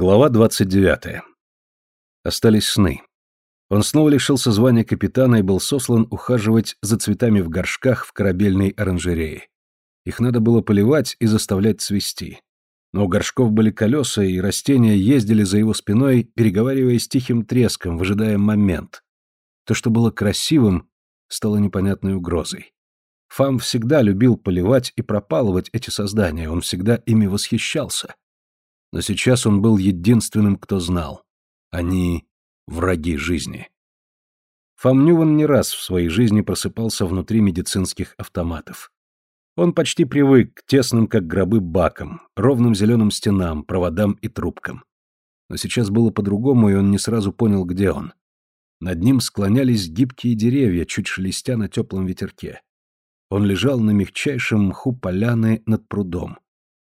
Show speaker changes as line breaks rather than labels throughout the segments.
Глава 29. Остались сны. Он снова лишился звания капитана и был сослан ухаживать за цветами в горшках в корабельной оранжерее. Их надо было поливать и заставлять цвести. Но у горшков были колеса, и растения ездили за его спиной, переговариваясь тихим треском, выжидая момент. То, что было красивым, стало непонятной угрозой. Фам всегда любил поливать и пропалывать эти создания, он всегда ими восхищался. Но сейчас он был единственным, кто знал. Они — враги жизни. Фам Ньюван не раз в своей жизни просыпался внутри медицинских автоматов. Он почти привык к тесным, как гробы, бакам, ровным зеленым стенам, проводам и трубкам. Но сейчас было по-другому, и он не сразу понял, где он. Над ним склонялись гибкие деревья, чуть шелестя на теплом ветерке. Он лежал на мягчайшем мху поляны над прудом.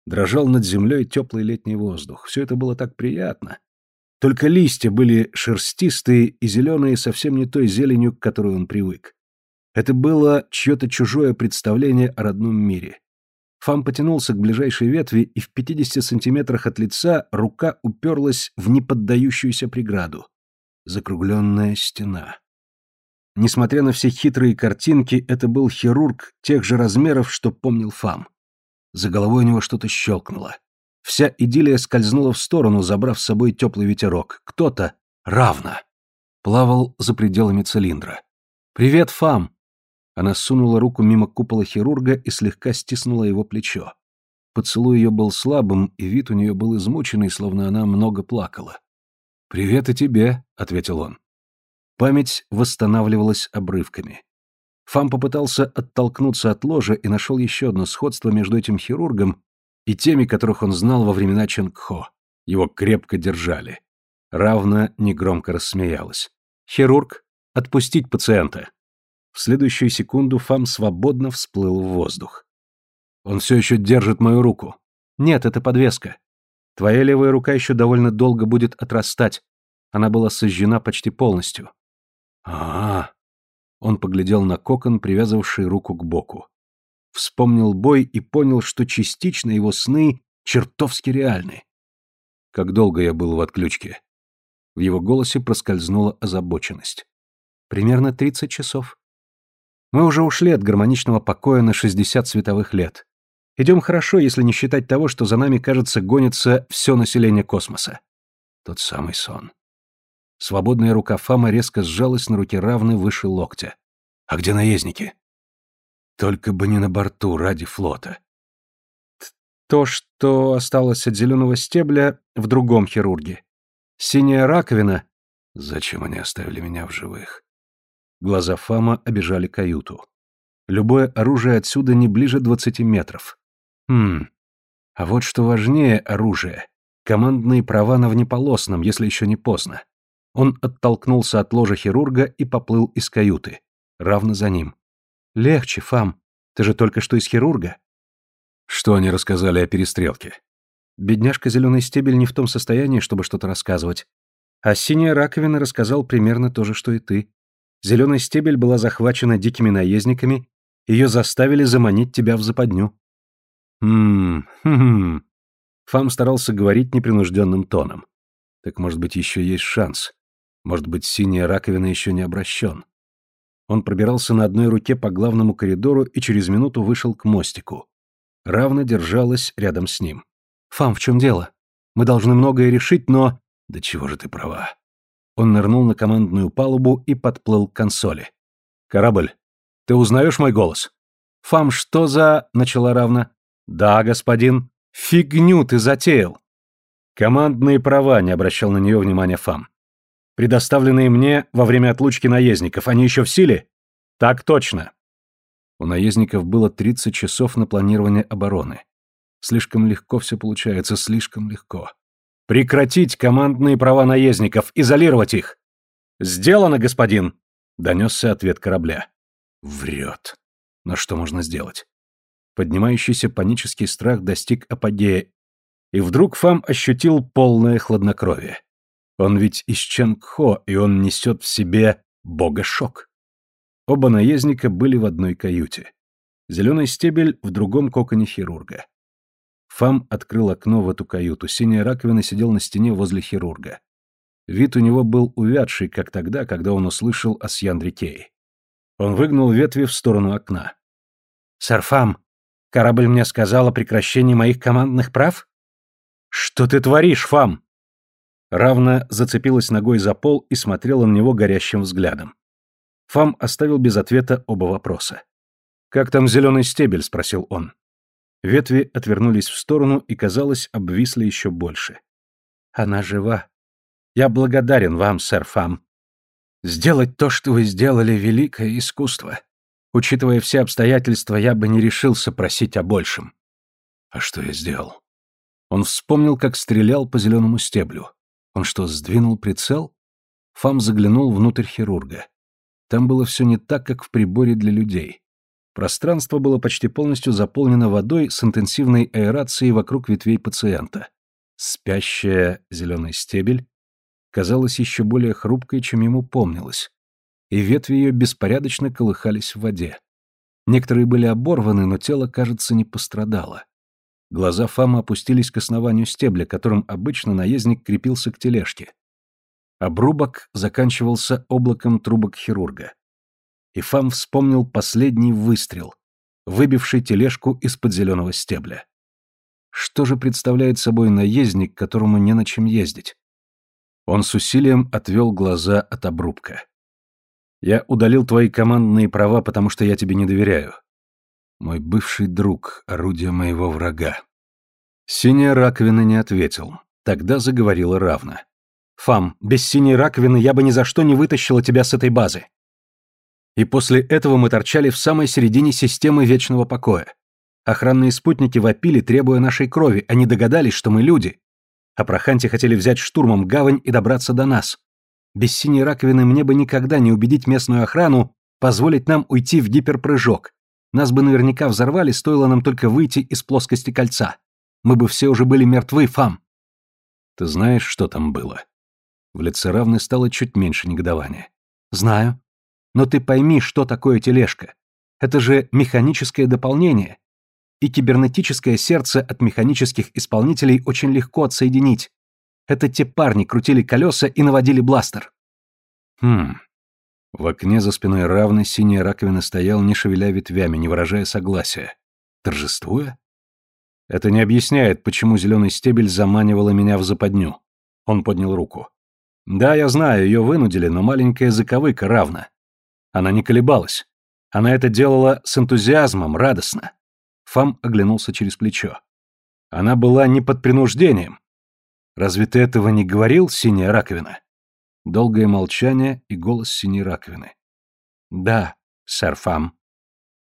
Дрожал над землей теплый летний воздух. Все это было так приятно. Только листья были шерстистые и зеленые совсем не той зеленью, к которой он привык. Это было чье-то чужое представление о родном мире. Фам потянулся к ближайшей ветви, и в 50 сантиметрах от лица рука уперлась в неподдающуюся преграду. Закругленная стена. Несмотря на все хитрые картинки, это был хирург тех же размеров, что помнил Фам. За головой у него что-то щелкнуло. Вся идиллия скользнула в сторону, забрав с собой теплый ветерок. Кто-то, равно, плавал за пределами цилиндра. «Привет, Фам!» Она сунула руку мимо купола хирурга и слегка стиснула его плечо. Поцелуй ее был слабым, и вид у нее был измученный, словно она много плакала. «Привет и тебе», — ответил он. Память восстанавливалась обрывками. Фам попытался оттолкнуться от ложа и нашел еще одно сходство между этим хирургом и теми, которых он знал во времена Ченгхо. Его крепко держали. Равна негромко рассмеялась. «Хирург, отпустить пациента!» В следующую секунду Фам свободно всплыл в воздух. «Он все еще держит мою руку». «Нет, это подвеска. Твоя левая рука еще довольно долго будет отрастать. Она была сожжена почти полностью». «А-а-а!» Он поглядел на кокон, привязывавший руку к боку. Вспомнил бой и понял, что частично его сны чертовски реальны. Как долго я был в отключке? В его голосе проскользнула озабоченность. Примерно 30 часов. Мы уже ушли от гармоничного покоя на 60 световых лет. Идем хорошо, если не считать того, что за нами, кажется, гонится все население космоса. Тот самый сон. Свободная рука Фама резко сжалась на руке равны выше локтя. «А где наездники?» «Только бы не на борту, ради флота». То, что осталось от зеленого стебля, в другом хирурге. Синяя раковина... Зачем они оставили меня в живых? Глаза Фама обижали каюту. Любое оружие отсюда не ближе двадцати метров. Хм. А вот что важнее оружия. Командные права на внеполосном, если еще не поздно. Он оттолкнулся от ложа хирурга и поплыл из каюты. Равно за ним. «Легче, Фам. Ты же только что из хирурга». Что они рассказали о перестрелке? Бедняжка Зеленый Стебель не в том состоянии, чтобы что-то рассказывать. А Синяя Раковина рассказал примерно то же, что и ты. Зеленый Стебель была захвачена дикими наездниками, ее заставили заманить тебя в западню. Хм, хм. Фам старался говорить непринужденным тоном. Так, может быть, еще есть шанс. Может быть, синяя раковина еще не обращен. Он пробирался на одной руке по главному коридору и через минуту вышел к мостику. Равно держалась рядом с ним. «Фам, в чем дело? Мы должны многое решить, но...» «Да чего же ты права?» Он нырнул на командную палубу и подплыл к консоли. «Корабль, ты узнаешь мой голос?» «Фам, что за...» — начала Равна. «Да, господин. Фигню ты затеял!» «Командные права», — не обращал на нее внимания Фам предоставленные мне во время отлучки наездников, они еще в силе? Так точно. У наездников было 30 часов на планирование обороны. Слишком легко все получается, слишком легко. Прекратить командные права наездников, изолировать их. Сделано, господин, донесся ответ корабля. Врет. Но что можно сделать? Поднимающийся панический страх достиг апогея, и вдруг Фам ощутил полное хладнокровие. Он ведь из Чангхо, и он несет в себе бога-шок. Оба наездника были в одной каюте. Зеленый стебель в другом коконе хирурга. Фам открыл окно в эту каюту. Синяя раковина сидел на стене возле хирурга. Вид у него был увядший, как тогда, когда он услышал о Сьяндре Кей. Он выгнул ветви в сторону окна.
«Сэр Фам, корабль мне сказал о прекращении моих командных прав?»
«Что ты творишь, Фам?» Равна зацепилась ногой за пол и смотрела на него горящим взглядом. Фам оставил без ответа оба вопроса. «Как там зеленый стебель?» — спросил он. Ветви отвернулись в сторону и, казалось, обвисли еще больше.
«Она жива. Я благодарен вам, сэр Фам. Сделать то, что вы сделали, — великое искусство. Учитывая все обстоятельства, я бы не решился просить о большем».
«А что я сделал?» Он вспомнил, как стрелял по зеленому стеблю. Он что, сдвинул прицел? Фам заглянул внутрь хирурга. Там было все не так, как в приборе для людей. Пространство было почти полностью заполнено водой с интенсивной аэрацией вокруг ветвей пациента. Спящая зеленый стебель казалась еще более хрупкой, чем ему помнилось, и ветви ее беспорядочно колыхались в воде. Некоторые были оборваны, но тело, кажется, не пострадало. Глаза Фама опустились к основанию стебля, которым обычно наездник крепился к тележке. Обрубок заканчивался облаком трубок хирурга и Фам вспомнил последний выстрел, выбивший тележку из-под зеленого стебля. Что же представляет собой наездник, которому не на чем ездить? Он с усилием отвел глаза от обрубка. «Я удалил твои командные права, потому что я тебе не доверяю. Мой бывший друг, орудие моего врага». Синяя раковина не ответил. Тогда заговорила равно.
«Фам, без синей раковины я бы ни за что не вытащила тебя с этой базы. И после этого мы торчали в самой середине системы вечного покоя. Охранные спутники вопили, требуя нашей крови, они догадались, что мы люди. А проханти хотели взять штурмом гавань и добраться до нас. Без синей раковины мне бы никогда не убедить местную охрану позволить нам уйти в гиперпрыжок. Нас бы наверняка взорвали, стоило нам только выйти из плоскости кольца. Мы бы все уже были мертвы, Фам.
Ты знаешь, что там было? В лице равны стало чуть меньше негодования.
Знаю. Но ты пойми, что такое тележка. Это же механическое дополнение. И кибернетическое сердце от механических исполнителей очень легко отсоединить. Это те парни крутили колеса и наводили бластер.
Хм. В окне за спиной равной синяя раковина стоял, не шевеля ветвями, не выражая согласия. Торжествуя? Это не объясняет, почему зеленый стебель заманивала меня в западню. Он поднял руку. Да, я знаю, ее вынудили, но маленькая заковыка равна. Она не колебалась. Она это делала с энтузиазмом, радостно. Фам оглянулся через плечо. Она была не под принуждением. Разве ты этого не говорил, синяя раковина? Долгое молчание и голос синей раковины. Да, сэр Фам.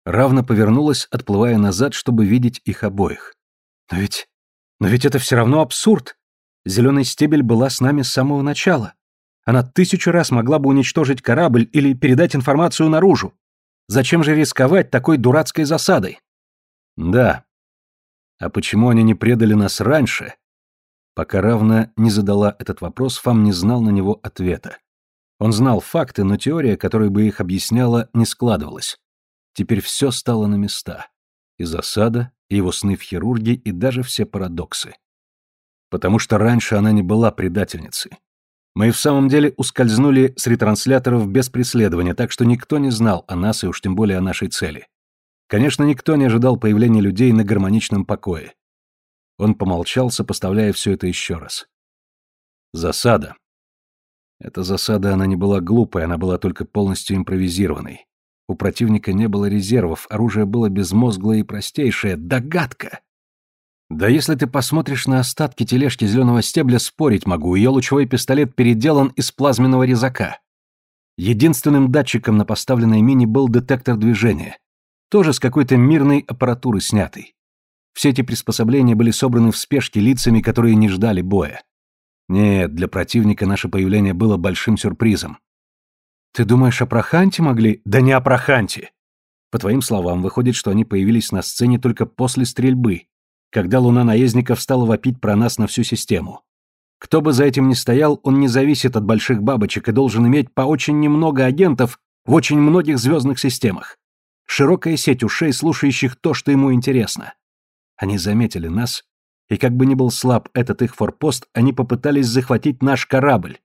Равно повернулась, отплывая назад, чтобы видеть их обоих. Но ведь... Но ведь это все равно абсурд. Зеленый стебель была с нами с самого начала. Она тысячу раз могла бы уничтожить корабль или передать информацию наружу. Зачем же рисковать такой дурацкой засадой? Да. А почему они не предали нас раньше? Пока Равна не задала этот вопрос, Фам не знал на него ответа. Он знал факты, но теория, которая бы их объясняла, не складывалась. Теперь все стало на места. И засада, и его сны в хирурге, и даже все парадоксы. Потому что раньше она не была предательницей. Мы в самом деле ускользнули с ретрансляторов без преследования, так что никто не знал о нас и уж тем более о нашей цели. Конечно, никто не ожидал появления людей на гармоничном покое. Он помолчал, сопоставляя все это еще раз. Засада. Эта засада, она не была глупой, она была только полностью импровизированной. У противника не было резервов, оружие было безмозглое и простейшее. Догадка! Да если ты посмотришь на остатки тележки зеленого стебля, спорить могу, ее лучевой пистолет переделан из плазменного резака. Единственным датчиком на поставленной мини был детектор движения. Тоже с какой-то мирной аппаратуры снятый. Все эти приспособления были собраны в спешке лицами, которые не ждали боя. Нет, для противника наше появление было большим сюрпризом. Ты думаешь, о Проханте могли? Да не о Проханте. По твоим словам, выходит, что они появились на сцене только после стрельбы, когда луна наездников стала вопить про нас на всю систему. Кто бы за этим ни стоял, он не зависит от больших бабочек и должен иметь по очень немного агентов в очень многих звездных системах. Широкая сеть ушей, слушающих то, что ему интересно. Они заметили нас
И как бы ни был слаб этот их форпост, они попытались захватить наш корабль.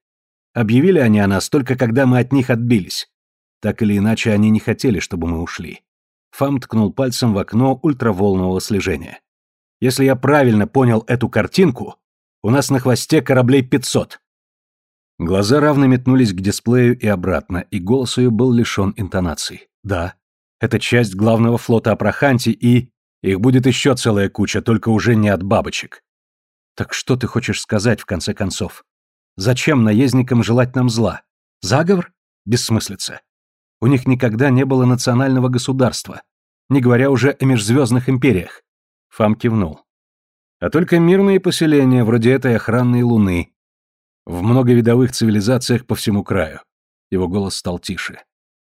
Объявили они о нас только когда мы от них отбились. Так или иначе, они не хотели, чтобы мы ушли. Фам ткнул пальцем в окно ультраволнового слежения. Если я правильно понял эту картинку, у нас на хвосте кораблей 500. Глаза равно метнулись к дисплею и обратно, и голос ее был лишен интонаций. Да, это часть главного флота Апраханти, и... Их будет еще целая куча, только уже не от бабочек. Так что ты хочешь сказать, в конце концов? Зачем наездникам желать нам зла? Заговор? Бессмыслица. У них никогда не было национального государства, не говоря уже о межзвездных империях. Фам кивнул. А только мирные поселения, вроде этой охранной луны. В многовидовых цивилизациях по всему краю. Его голос стал тише.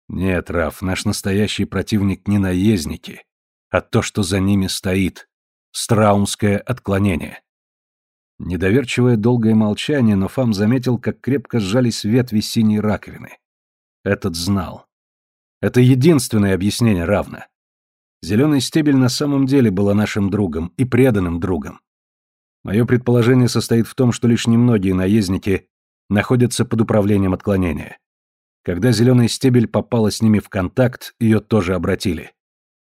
Нет, Раф, наш настоящий противник не наездники, а то, что за ними стоит. Страумское отклонение. Недоверчивое долгое молчание, но Фам заметил, как крепко сжались ветви синей раковины. Этот знал. Это единственное объяснение равно. Зеленый стебель на самом деле был нашим другом и преданным другом. Мое предположение состоит в том, что лишь немногие наездники находятся под управлением отклонения. Когда зеленый стебель попала с ними в контакт, ее тоже обратили.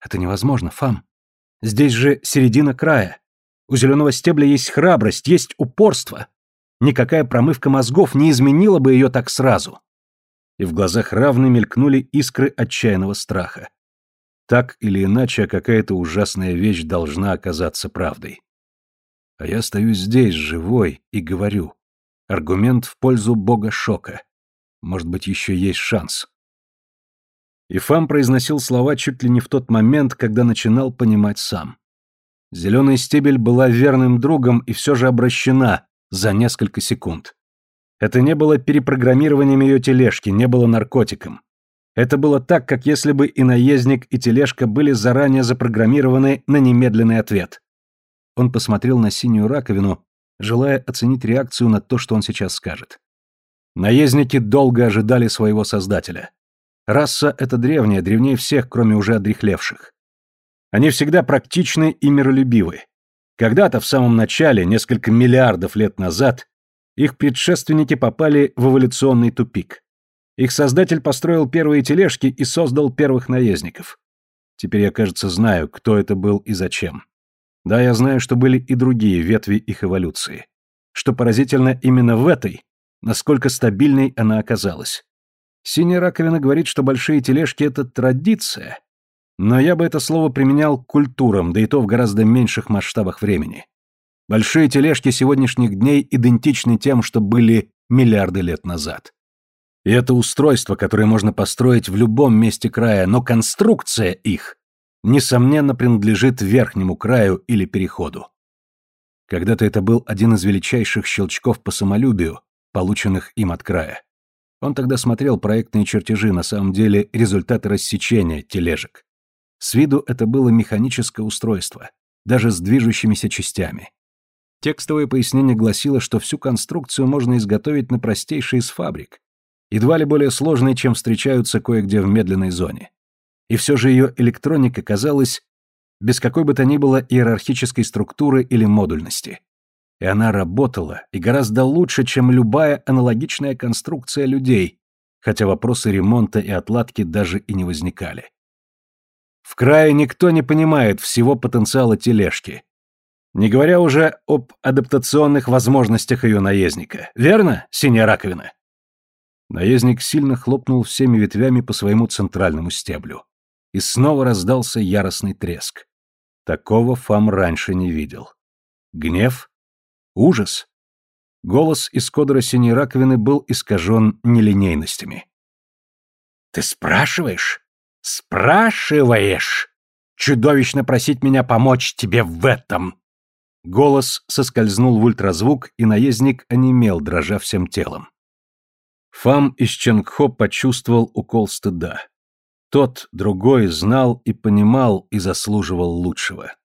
Это невозможно, Фам. Здесь же середина края. У зеленого стебля есть храбрость, есть упорство. Никакая промывка мозгов не изменила бы ее так сразу. И в глазах равны мелькнули искры отчаянного страха. Так или иначе, какая-то ужасная вещь должна оказаться правдой. А я стою здесь, живой, и говорю. Аргумент в пользу бога шока. Может быть, еще есть шанс. И Фам произносил слова чуть ли не в тот момент, когда начинал понимать сам. Зеленый стебель была верным другом и все же обращена за несколько секунд. Это не было перепрограммированием ее тележки, не было наркотиком. Это было так, как если бы и наездник, и тележка были заранее запрограммированы на немедленный ответ. Он посмотрел на синюю раковину, желая оценить реакцию на то, что он сейчас скажет. Наездники долго ожидали своего создателя. Раса эта древняя, древнее всех, кроме уже одрехлевших. Они всегда практичны и миролюбивы. Когда-то в самом начале, несколько миллиардов лет назад, их предшественники попали в эволюционный тупик. Их создатель построил первые тележки и создал первых наездников. Теперь я, кажется, знаю, кто это был и зачем. Да, я знаю, что были и другие ветви их эволюции. Что поразительно именно в этой, насколько стабильной она оказалась. Синяя раковина говорит, что большие тележки — это традиция, но я бы это слово применял к культурам, да и то в гораздо меньших масштабах времени. Большие тележки сегодняшних дней идентичны тем, что были миллиарды лет назад. И это устройство, которое можно построить в любом месте края, но конструкция их, несомненно, принадлежит верхнему краю или переходу. Когда-то это был один из величайших щелчков по самолюбию, полученных им от края. Он тогда смотрел проектные чертежи, на самом деле результаты рассечения тележек. С виду это было механическое устройство, даже с движущимися частями. Текстовое пояснение гласило, что всю конструкцию можно изготовить на простейшей из фабрик, едва ли более сложной, чем встречаются кое-где в медленной зоне. И все же ее электроника казалась без какой бы то ни было иерархической структуры или модульности. И она работала, и гораздо лучше, чем любая аналогичная конструкция людей, хотя вопросы ремонта и отладки даже и не возникали. В крае никто не понимает всего потенциала тележки, не говоря уже об адаптационных возможностях ее наездника. Верно, синяя раковина? Наездник сильно хлопнул всеми ветвями по своему центральному стеблю. И снова раздался яростный треск. Такого Фам раньше не видел. Гнев? Ужас? Голос из кодера синей раковины был искажен нелинейностями. «Ты спрашиваешь? Спрашиваешь? Чудовищно просить меня помочь тебе в этом!» Голос соскользнул в ультразвук, и наездник онемел, дрожа всем телом. Фам из Ченгхо почувствовал укол стыда. Тот, другой, знал и понимал и заслуживал лучшего.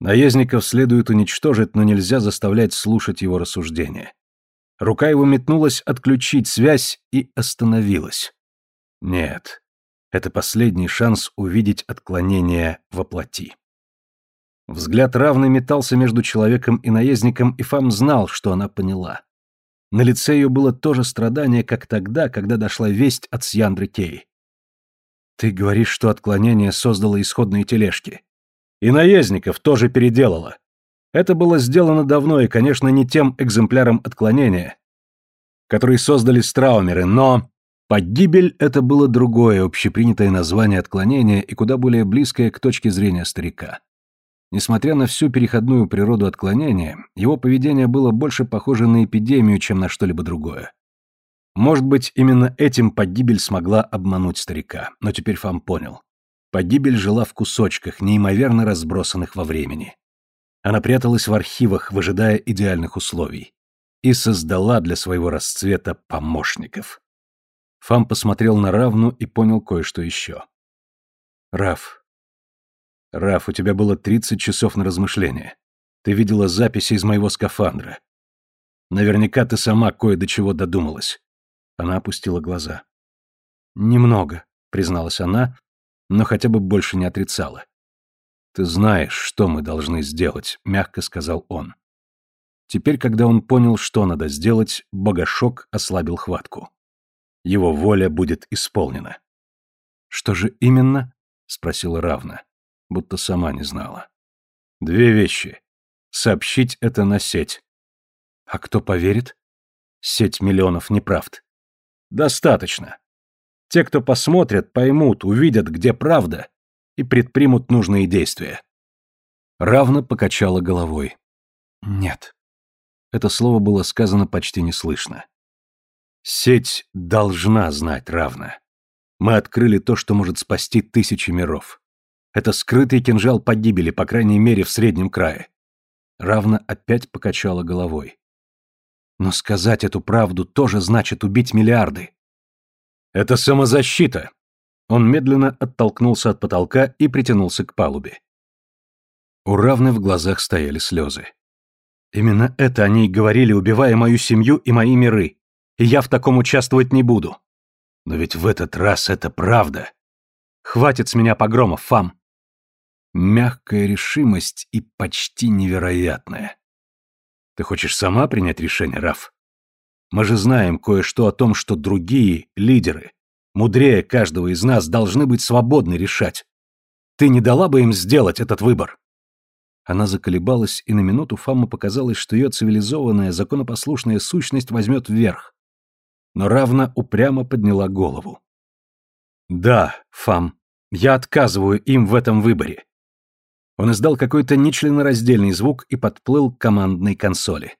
Наездников следует уничтожить, но нельзя заставлять слушать его рассуждения. Рука его метнулась отключить связь и остановилась. Нет, это последний шанс увидеть отклонение во плоти.
Взгляд равный метался между человеком и наездником, и Фам знал, что она поняла. На лице ее было то же страдание, как тогда, когда дошла весть от Сьяндры Кей. «Ты говоришь, что отклонение создало исходные тележки. И наездников тоже переделало. Это было сделано давно и, конечно, не тем экземпляром отклонения, который создали страумеры, но... Погибель — это было другое общепринятое название отклонения и куда более близкое к точке зрения старика. Несмотря на всю переходную природу отклонения, его поведение было больше похоже на эпидемию, чем на что-либо другое. Может быть, именно этим погибель смогла обмануть старика, но теперь Фам понял. Погибель жила в кусочках, неимоверно разбросанных во времени. Она пряталась в архивах, выжидая идеальных условий, и создала для своего расцвета помощников. Фам посмотрел на Равну и понял кое-что еще. «Раф, Раф, у тебя было 30 часов на размышление. Ты видела записи из моего скафандра. Наверняка ты сама кое до чего додумалась. Она опустила глаза. Немного, призналась она, но хотя бы больше не отрицала. Ты знаешь, что мы должны сделать, мягко сказал он. Теперь, когда он понял, что надо сделать, Богошок ослабил хватку. Его воля будет исполнена. Что же именно? спросила Равна будто сама не знала. Две вещи. Сообщить это на сеть. А кто поверит? Сеть миллионов неправд. Достаточно. Те, кто посмотрят, поймут, увидят, где правда, и предпримут нужные действия. Равно покачала головой. Нет. Это слово было сказано почти неслышно. Сеть должна знать равно. Мы открыли то, что может спасти тысячи миров. Это скрытый кинжал погибели, по крайней мере, в среднем крае. Равна опять покачала головой. Но сказать эту правду тоже значит убить миллиарды. Это самозащита. Он медленно оттолкнулся от потолка и притянулся к палубе. У Равны в глазах стояли слезы. Именно это они и говорили, убивая мою семью и мои миры. И я в таком участвовать не буду. Но ведь в этот раз это правда. Хватит с меня погромов, Фам. Мягкая решимость и почти невероятная. Ты хочешь сама принять решение, Раф? Мы же знаем кое-что о том, что другие, лидеры, мудрее каждого из нас, должны быть свободны решать. Ты не дала бы им сделать этот выбор?» Она заколебалась, и на минуту Фамма показалось, что ее цивилизованная, законопослушная сущность возьмет вверх. Но равно упрямо подняла голову. «Да, Фам, я отказываю им в этом выборе. Он издал какой-то нечленораздельный звук и подплыл к командной консоли.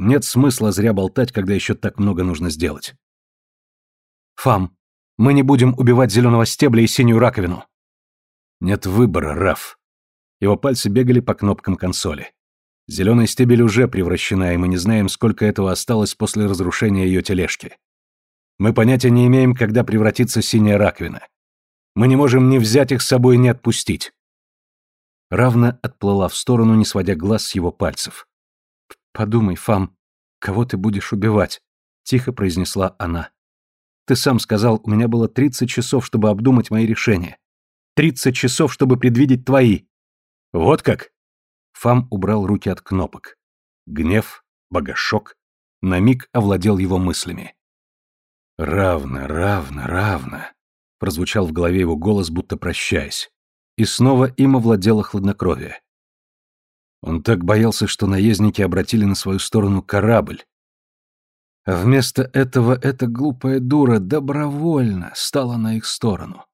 Нет смысла зря болтать, когда еще так много нужно сделать. «Фам, мы не будем убивать зеленого стебля и синюю раковину». «Нет выбора, Раф». Его пальцы бегали по кнопкам консоли. Зеленый стебель уже превращена, и мы не знаем, сколько этого осталось после разрушения ее тележки. Мы понятия не имеем, когда превратится синяя раковина. Мы не можем ни взять их с собой, ни отпустить. Равна отплыла в сторону, не сводя глаз с его пальцев. «Подумай, Фам, кого ты будешь убивать?» — тихо произнесла она. «Ты сам сказал, у меня было тридцать часов, чтобы обдумать мои решения. Тридцать часов, чтобы предвидеть твои». «Вот как?» Фам убрал руки от кнопок. Гнев, богошок на миг овладел его мыслями. «Равно, равно, равно», — прозвучал в голове его голос, будто прощаясь и снова им овладело хладнокровие. Он так боялся, что наездники обратили на свою сторону корабль. А вместо этого эта глупая дура добровольно стала на их сторону.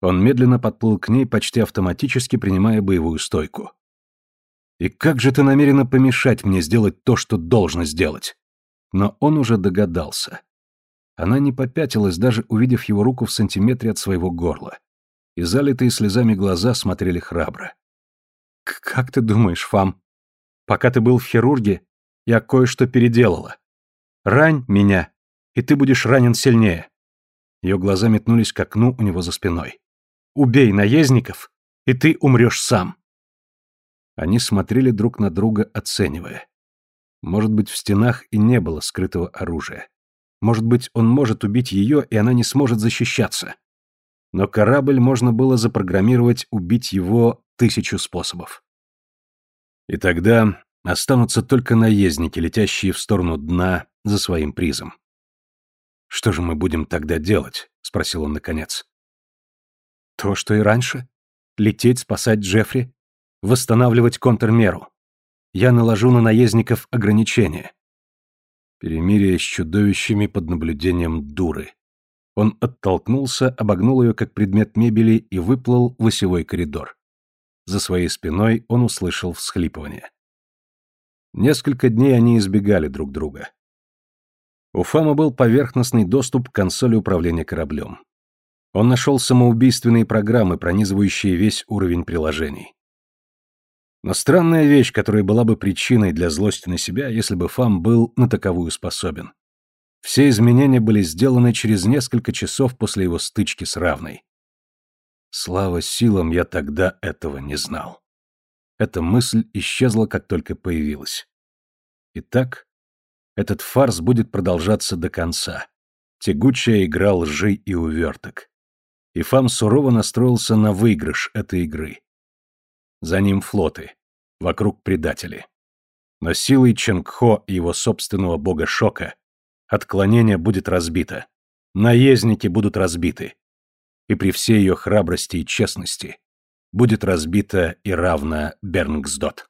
Он медленно подплыл к ней, почти автоматически принимая боевую стойку. «И как же ты намерена помешать мне сделать то, что должно сделать?» Но он уже догадался. Она не попятилась, даже увидев его руку в сантиметре от своего горла и залитые слезами глаза смотрели храбро. «Как ты думаешь, Фам? Пока ты был в хирурге, я кое-что переделала. Рань меня, и ты будешь ранен сильнее». Ее глаза метнулись к окну у него за спиной. «Убей наездников, и ты умрешь сам». Они смотрели друг на друга, оценивая. Может быть, в стенах и не было скрытого оружия. Может быть, он может убить ее, и она не сможет защищаться но корабль можно было запрограммировать убить его тысячу способов. И тогда останутся только наездники, летящие в сторону дна за своим призом. «Что же мы будем тогда делать?» — спросил он наконец.
«То, что и раньше. Лететь, спасать Джеффри, восстанавливать контрмеру. Я наложу на наездников ограничения».
Перемирие с чудовищами под наблюдением дуры. Он оттолкнулся, обогнул ее как предмет мебели и выплыл в осевой коридор. За своей спиной он услышал всхлипывание. Несколько дней они избегали друг друга. У Фама был поверхностный доступ к консоли управления кораблем. Он нашел самоубийственные программы, пронизывающие весь уровень приложений. Но странная вещь, которая была бы причиной для злости на себя, если бы Фам был на таковую способен. Все изменения были сделаны через несколько часов после его стычки с равной. Слава силам, я тогда этого не знал. Эта мысль исчезла, как только появилась. Итак, этот фарс будет продолжаться до конца. Тягучая игра лжи и уверток. И Фам сурово настроился на выигрыш этой игры. За ним флоты. Вокруг предатели. Но силой Ченгхо и его собственного бога Шока Отклонение будет разбито. Наездники будут разбиты. И при всей ее храбрости и честности будет разбита и равна Бернгсдот.